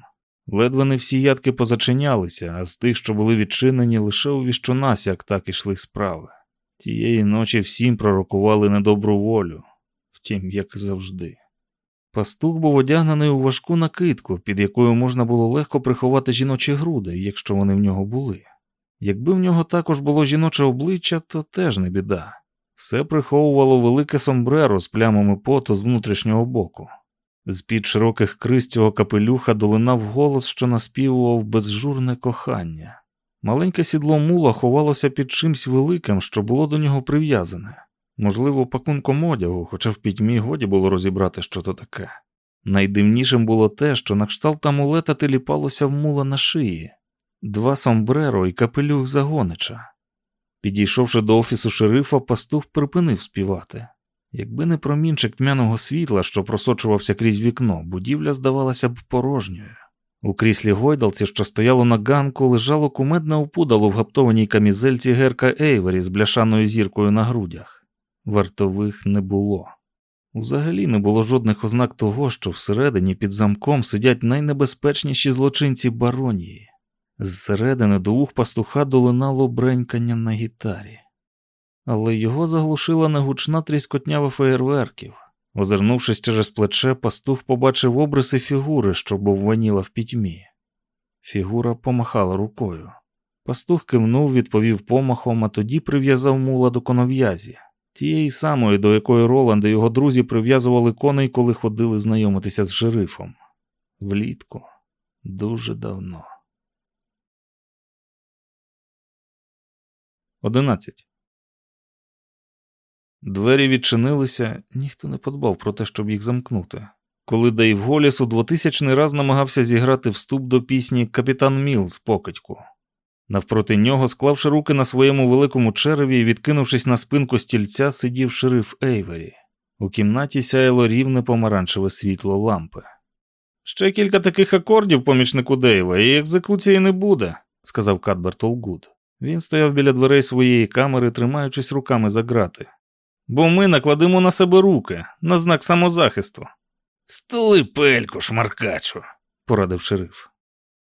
Ледве не всі ядки позачинялися, а з тих, що були відчинені, лише у віщонасяк так ішли справи. Тієї ночі всім пророкували недобру волю, втім, як завжди. Пастух був одягнений у важку накидку, під якою можна було легко приховати жіночі груди, якщо вони в нього були. Якби в нього також було жіноче обличчя, то теж не біда. Все приховувало велике сомбреро з плямами поту з внутрішнього боку. З під широких криз цього капелюха долинав голос, що наспівував безжурне кохання. Маленьке сідло мула ховалося під чимсь великим, що було до нього прив'язане, можливо, пакунком одягу, хоча в пітьмі годі було розібрати, що то таке. Найдивнішим було те, що на кшталт амулета теліпалося в мула на шиї, два сомбреро і капелюх загонича. Підійшовши до офісу шерифа, пастух припинив співати. Якби не промінчик тьмяного світла, що просочувався крізь вікно, будівля здавалася б порожньою. У кріслі гойдалці, що стояло на ганку, лежало кумедне опудало в гаптованій камізельці герка Ейвері з бляшаною зіркою на грудях. Вартових не було. Взагалі не було жодних ознак того, що всередині під замком сидять найнебезпечніші злочинці баронії. Зсередини до ух пастуха долинало бренькання на гітарі, але його заглушила негучна тріскотнява феєрверків. Озирнувшись через плече, пастух побачив обриси фігури, що бовваніла в пітьмі. Фігура помахала рукою. Пастух кивнув, відповів помахом, а тоді прив'язав мула до конов'язі, тієї самої, до якої Роланд і його друзі прив'язували коней, коли ходили знайомитися з шерифом. Влітку дуже давно. Одинадцять. Двері відчинилися, ніхто не подбав про те, щоб їх замкнути. Коли Дейв Голіс у 2000 раз намагався зіграти вступ до пісні Капітан Міл з покидьку. Навпроти нього, склавши руки на своєму великому череві і відкинувшись на спинку стільця, сидів шериф Ейвері. У кімнаті сяяло рівне помаранчеве світло лампи. Ще кілька таких акордів, помічнику Дейве, і екзекуції не буде, сказав Кадберт Олгуд. Він стояв біля дверей своєї камери, тримаючись руками за грати. Бо ми накладемо на себе руки на знак самозахисту. Стули пельку, шмаркачу, порадив шериф.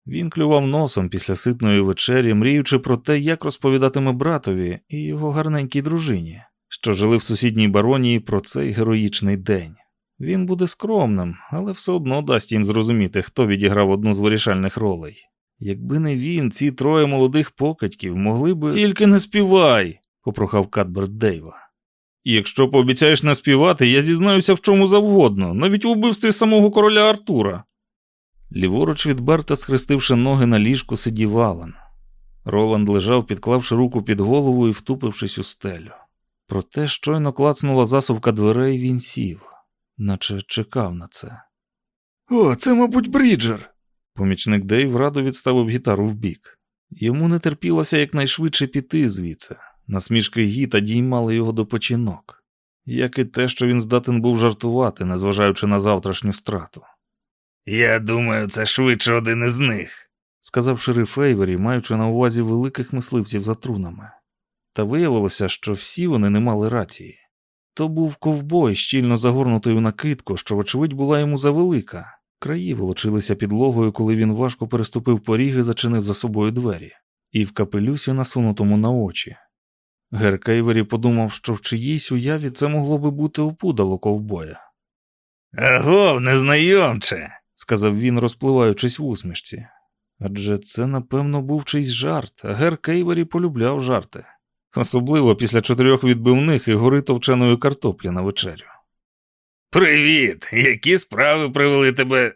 Він клював носом після ситної вечері, мріючи про те, як розповідатиме братові і його гарненькій дружині, що жили в сусідній баронії про цей героїчний день. Він буде скромним, але все одно дасть їм зрозуміти, хто відіграв одну з вирішальних ролей. Якби не він, ці троє молодих покатьків могли би. Тільки не співай, попрохав Кадберт Дейва. І якщо пообіцяєш не співати, я зізнаюся в чому завгодно, навіть у вбивстві самого короля Артура. Ліворуч від Берта, схрестивши ноги на ліжку, сидів Алан. Роланд лежав, підклавши руку під голову і втупившись у стелю. Проте щойно клацнула засувка дверей, він сів, наче чекав на це. О, це, мабуть, Бріджер. Помічник Дейв радо відставив гітару вбік. Йому не терпілося якнайшвидше піти звідси. Насмішки гіта діймали його до починок, як і те, що він здатен був жартувати, незважаючи на завтрашню страту. Я думаю, це швидше один із них, сказав шериф Ейвері, маючи на увазі великих мисливців за трунами. Та виявилося, що всі вони не мали рації. То був ковбой, щільно загорнутий у накидку, що, вочевидь, була йому завелика. Краї волочилися підлогою, коли він важко переступив поріг і зачинив за собою двері, і в капелюсі, насунутому на очі. Гер Кейвері подумав, що в чиїсь уяві це могло би бути опудало ковбоя. Агов, незнайомче, сказав він, розпливаючись в усмішці. Адже це, напевно, був чийсь жарт, а Гер Кейвері полюбляв жарти, особливо після чотирьох відбивних і гори товченої картоплі на вечерю. Привіт! Які справи привели тебе?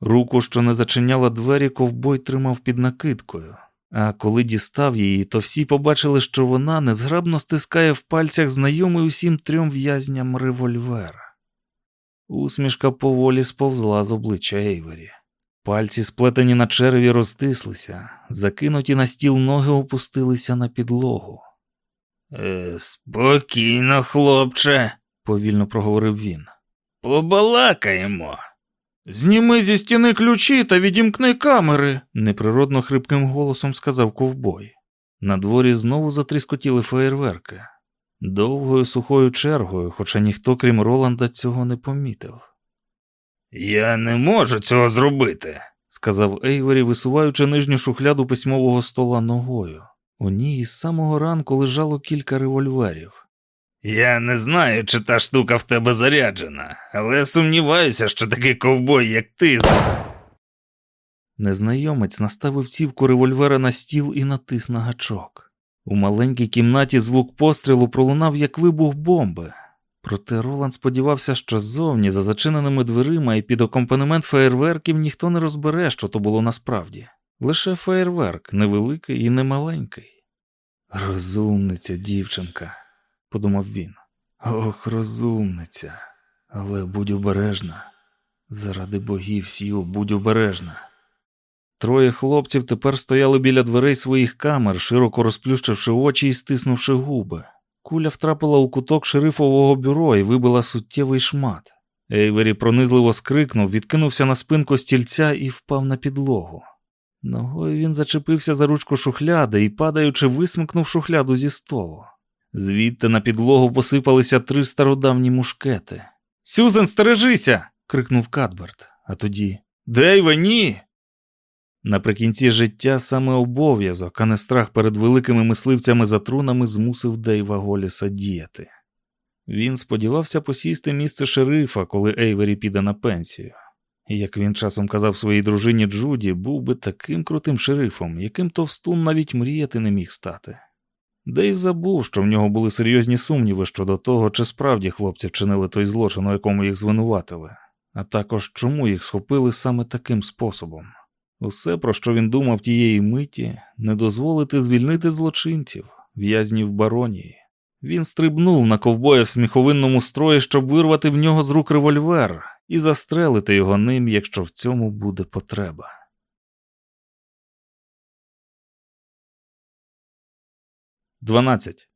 Руку, що не зачиняла двері, ковбой тримав під накидкою, а коли дістав її, то всі побачили, що вона незграбно стискає в пальцях знайомий усім трьом в'язням револьвер. Усмішка поволі сповзла з обличчя Ейвері. Пальці, сплетені на череві, розтислися, закинуті на стіл ноги опустилися на підлогу. Е, Спокійно, хлопче, повільно проговорив він. Побалакаємо. Зніми зі стіни ключі та відімкни камери, неприродно хрипким голосом сказав ковбой. На дворі знову затріскотіли феєрверки. Довгою сухою чергою, хоча ніхто, крім Роланда, цього не помітив. Я не можу цього зробити, сказав Ейвері, висуваючи нижню шухляду письмового стола ногою. У ній із самого ранку лежало кілька револьверів. Я не знаю, чи та штука в тебе заряджена, але сумніваюся, що такий ковбой, як ти. Незнайомець наставив цівку револьвера на стіл і натис на гачок. У маленькій кімнаті звук пострілу пролунав як вибух бомби. Проте Роланд сподівався, що ззовні, за зачиненими дверима і під акомпанемент феєрверків ніхто не розбере, що то було насправді. Лише феєрверк, невеликий і немаленький. Розумниця, дівчинка, подумав він. Ох, розумниця, але будь обережна. Заради богів, сіл, будь обережна. Троє хлопців тепер стояли біля дверей своїх камер, широко розплющивши очі і стиснувши губи. Куля втрапила у куток шерифового бюро і вибила суттєвий шмат. Ейвері пронизливо скрикнув, відкинувся на спинку стільця і впав на підлогу. Ногою він зачепився за ручку шухляди і, падаючи, висмикнув шухляду зі столу. Звідти на підлогу посипалися три стародавні мушкети. Сюзен, стережися. крикнув Кадберт, а тоді Дейве, ні. Наприкінці життя саме обов'язок, а не страх перед великими мисливцями за трунами змусив Дейва Голіса діяти. Він сподівався посісти місце шерифа, коли Ейвері піде на пенсію. І, як він часом казав своїй дружині Джуді, був би таким крутим шерифом, яким товстун навіть мріяти не міг стати. Дейв забув, що в нього були серйозні сумніви щодо того, чи справді хлопці вчинили той злочин, у якому їх звинуватили, а також чому їх схопили саме таким способом. Усе, про що він думав тієї миті, не дозволити звільнити злочинців, в'язнів баронії. Він стрибнув на ковбоя в сміховинному строї, щоб вирвати в нього з рук револьвер і застрелити його ним, якщо в цьому буде потреба. Дванадцять.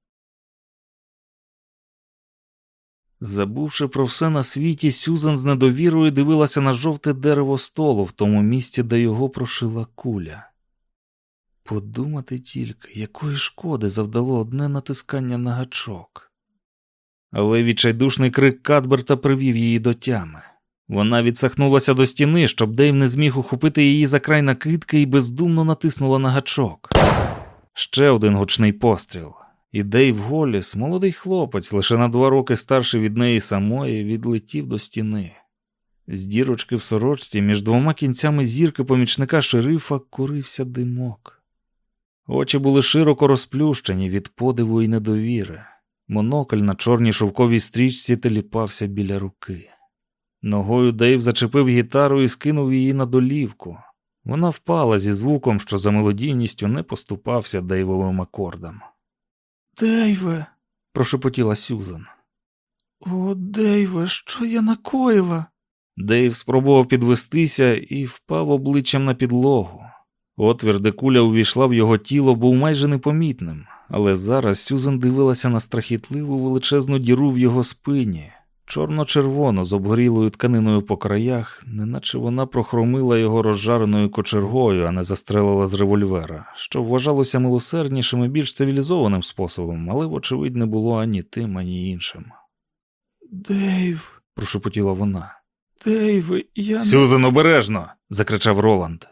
Забувши про все на світі, Сюзан з недовірою дивилася на жовте дерево столу в тому місці, де його прошила куля. Подумати тільки, якої шкоди завдало одне натискання на гачок. Але відчайдушний крик Кадберта привів її до тями. Вона відсахнулася до стіни, щоб Дейв не зміг ухопити її за край накидки і бездумно натиснула на гачок. Ще один гучний постріл. І Дейв Голліс, молодий хлопець, лише на два роки старший від неї самої, відлетів до стіни. З дірочки в сорочці між двома кінцями зірки помічника шерифа курився димок. Очі були широко розплющені від подиву і недовіри. Монокль на чорній шовковій стрічці теліпався біля руки. Ногою Дейв зачепив гітару і скинув її на долівку. Вона впала зі звуком, що за мелодійністю не поступався Дейвовим акордам. Дейве, прошепотіла Сюзан. о, Дейве, що я накоїла? Дейв спробував підвестися і впав обличчям на підлогу. Отвір, де куля увійшла в його тіло, був майже непомітним, але зараз Сюзан дивилася на страхітливу величезну діру в його спині, чорно-червоно з обгорілою тканиною по краях, неначе вона прохромила його розжареною кочергою, а не застрелила з револьвера, що вважалося милосерднішим і більш цивілізованим способом, але, вочевидь, не було ані тим, ані іншим. Дейв, Прошепотіла вона. Дейве, я не... Сюзан, обережно. закричав Роланд.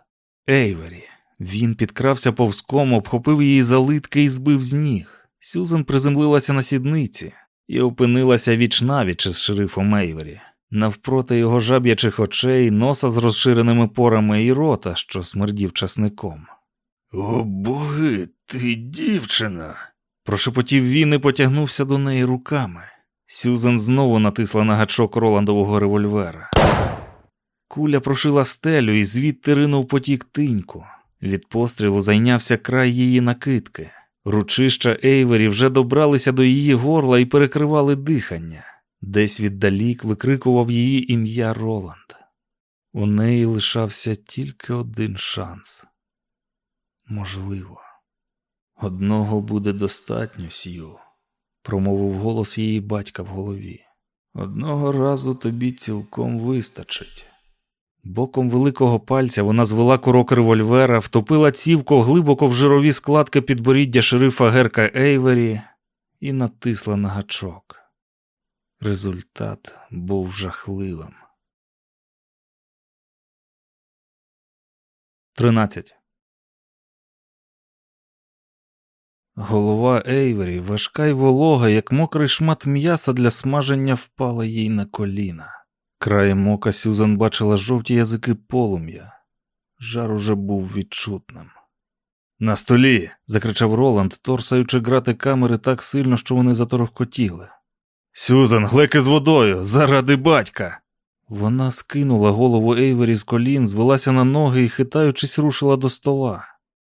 Ейвері. Він підкрався повзком, обхопив її за литки і збив з ніг. Сюзан приземлилася на сідниці і опинилася вічнавіч із шерифом Ейвері. Навпроти його жаб'ячих очей, носа з розширеними порами і рота, що смердів часником. О, боги, ти дівчина. прошепотів він і потягнувся до неї руками. Сюзан знову натисла на гачок Роландового револьвера. Куля прошила стелю і звідти ринув потік тиньку. Від пострілу зайнявся край її накидки. Ручища Ейвері вже добралися до її горла і перекривали дихання. Десь віддалік викрикував її ім'я Роланд. У неї лишався тільки один шанс. Можливо, одного буде достатньо, Сью, промовив голос її батька в голові. Одного разу тобі цілком вистачить. Боком великого пальця вона звела курок револьвера, втопила цівко глибоко в жирові складки підборіддя шерифа Герка Ейвері і натисла на гачок. Результат був жахливим. 13. Голова Ейвері, важка й волога, як мокрий шмат м'яса для смаження, впала їй на коліна. Краєм ока Сюзан бачила жовті язики полум'я. Жар уже був відчутним. На столі. закричав Роланд, торсаючи грати камери так сильно, що вони заторохкотіли. Сюзан, глеки з водою, заради батька. Вона скинула голову Ейвері з колін, звелася на ноги і, хитаючись, рушила до стола.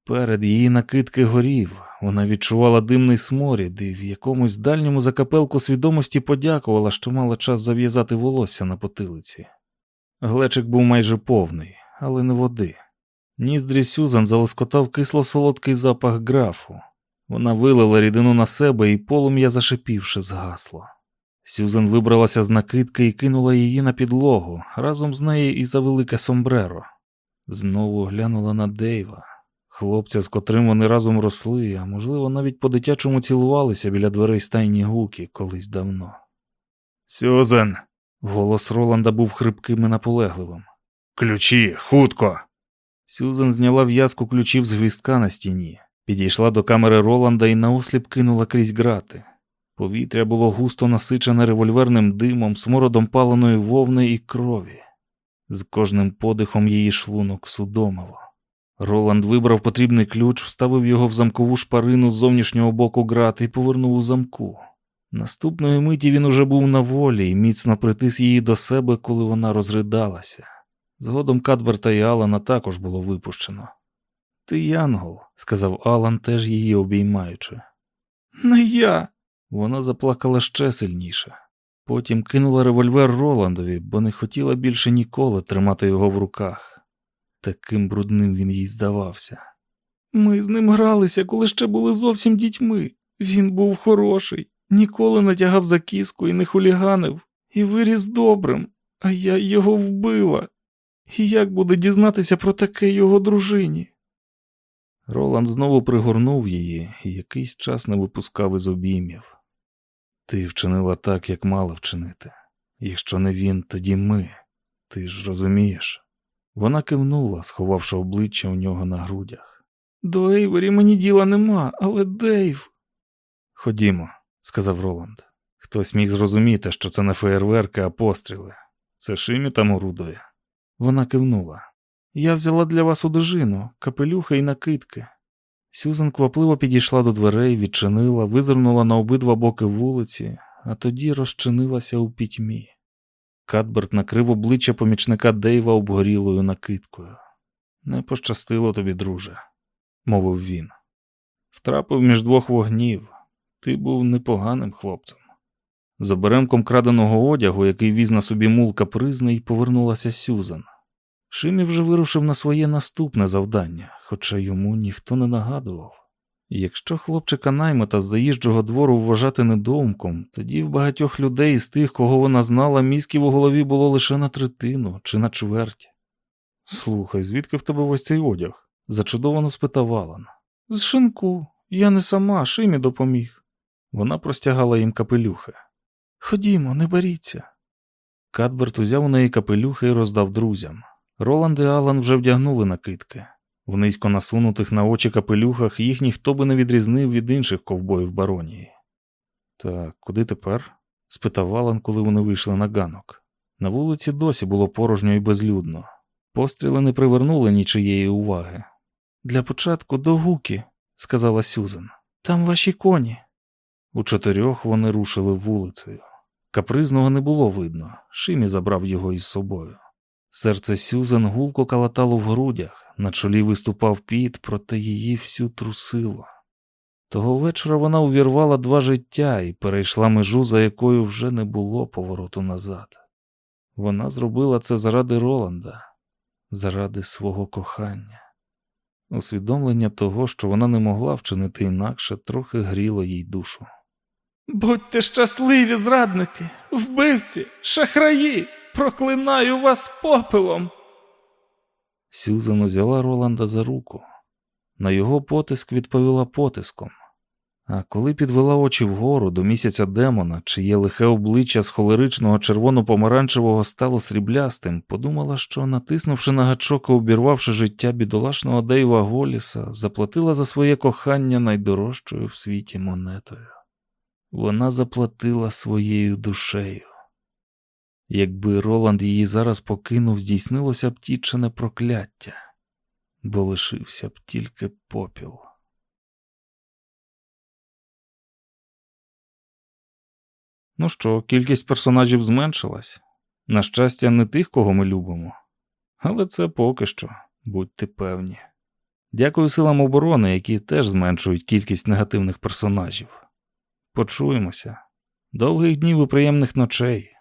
Перед її накидки горів, вона відчувала димний сморід і в якомусь дальньому закапелку свідомості подякувала, що мала час зав'язати волосся на потилиці. Глечик був майже повний, але не води. Ніздрі Сюзан залоскотав кисло солодкий запах графу. Вона вилила рідину на себе і полум'я зашипівши згасло. Сюзан вибралася з накидки і кинула її на підлогу, разом з нею і за велике сомбреро. Знову глянула на Дейва, хлопця, з котрим вони разом росли, а можливо, навіть по-дитячому цілувалися біля дверей стайні гуки колись давно. Сюзан. Голос Роланда був хрипким і наполегливим. Ключі, хутко. Сюзан зняла в'язку ключів з гвістка на стіні, підійшла до камери Роланда і наосліп кинула крізь грати. Повітря було густо насичене револьверним димом, смородом паленої вовни і крові. З кожним подихом її шлунок судомило. Роланд вибрав потрібний ключ, вставив його в замкову шпарину з зовнішнього боку грат і повернув у замку. Наступної миті він уже був на волі і міцно притис її до себе, коли вона розридалася. Згодом Кадберта і Алана також було випущено. Ти Янгол, сказав Алан, теж її обіймаючи. Не я. Вона заплакала ще сильніше. Потім кинула револьвер Роландові, бо не хотіла більше ніколи тримати його в руках. Таким брудним він їй здавався. Ми з ним гралися, коли ще були зовсім дітьми. Він був хороший, ніколи не тягав за кіску і не хуліганив, і виріс добрим, а я його вбила. І як буде дізнатися про таке його дружині? Роланд знову пригорнув її і якийсь час не випускав із обіймів. Ти вчинила так, як мала вчинити. Якщо не він, тоді ми. Ти ж розумієш? Вона кивнула, сховавши обличчя у нього на грудях. До Ейвері мені діла нема, але Дейв. Ходімо, сказав Роланд. Хтось міг зрозуміти, що це не феєрверки, а постріли. Це Шимі там орудує. Вона кивнула. Я взяла для вас одежину, капелюха і накидки. Сюзан квапливо підійшла до дверей, відчинила, визирнула на обидва боки вулиці, а тоді розчинилася у пітьмі. Кадберт накрив обличчя помічника Дейва обгорілою накидкою. Не пощастило тобі, друже, мовив він. Втрапив між двох вогнів. Ти був непоганим хлопцем. З оберемком краденого одягу, який віз на собі мул капризний, повернулася Сюзан. Шимі вже вирушив на своє наступне завдання, хоча йому ніхто не нагадував. Якщо хлопчика наймита з заїжджого двору вважати недоумком, тоді в багатьох людей з тих, кого вона знала, мізків у голові було лише на третину чи на чверть. Слухай, звідки в тебе ось цей одяг? зачудовано спитав Алан. З шинку, я не сама, Шимі допоміг. Вона простягала їм капелюхи. Ходімо, не боріться. Кадберт узяв у неї капелюхи і роздав друзям. Роланд і Алан вже вдягнули накидки. В низько насунутих на очі капелюхах їх ніхто би не відрізнив від інших ковбоїв баронії. Так, куди тепер? спитав Алан, коли вони вийшли на ганок. На вулиці досі було порожньо і безлюдно. Постріли не привернули нічиєї уваги. Для початку до гуки, сказала Сюзан. Там ваші коні. У чотирьох вони рушили вулицею. Капризного не було видно, Шимі забрав його із собою. Серце Сюзан гулко калатало в грудях, на чолі виступав піт, проте її всю трусило. Того вечора вона увірвала два життя і перейшла межу, за якою вже не було повороту назад. Вона зробила це заради Роланда, заради свого кохання. Усвідомлення того, що вона не могла вчинити інакше, трохи гріло їй душу. Будьте щасливі, зрадники, вбивці, шахраї, проклинаю вас попелом. Сюзан узяла Роланда за руку. На його потиск відповіла потиском. А коли підвела очі вгору до місяця демона, чиє лихе обличчя з холеричного червоно-помаранчевого стало сріблястим, подумала, що, натиснувши на гачок і обірвавши життя бідолашного Дейва Голіса, заплатила за своє кохання найдорожчою в світі монетою. Вона заплатила своєю душею. Якби Роланд її зараз покинув, здійснилося б тічене прокляття, бо лишився б тільки попіл. Ну що, кількість персонажів зменшилась. На щастя, не тих, кого ми любимо. Але це поки що, будьте певні. Дякую силам оборони, які теж зменшують кількість негативних персонажів. Почуємося. Довгих днів і приємних ночей.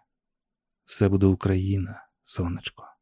Все буде Україна, сонечко.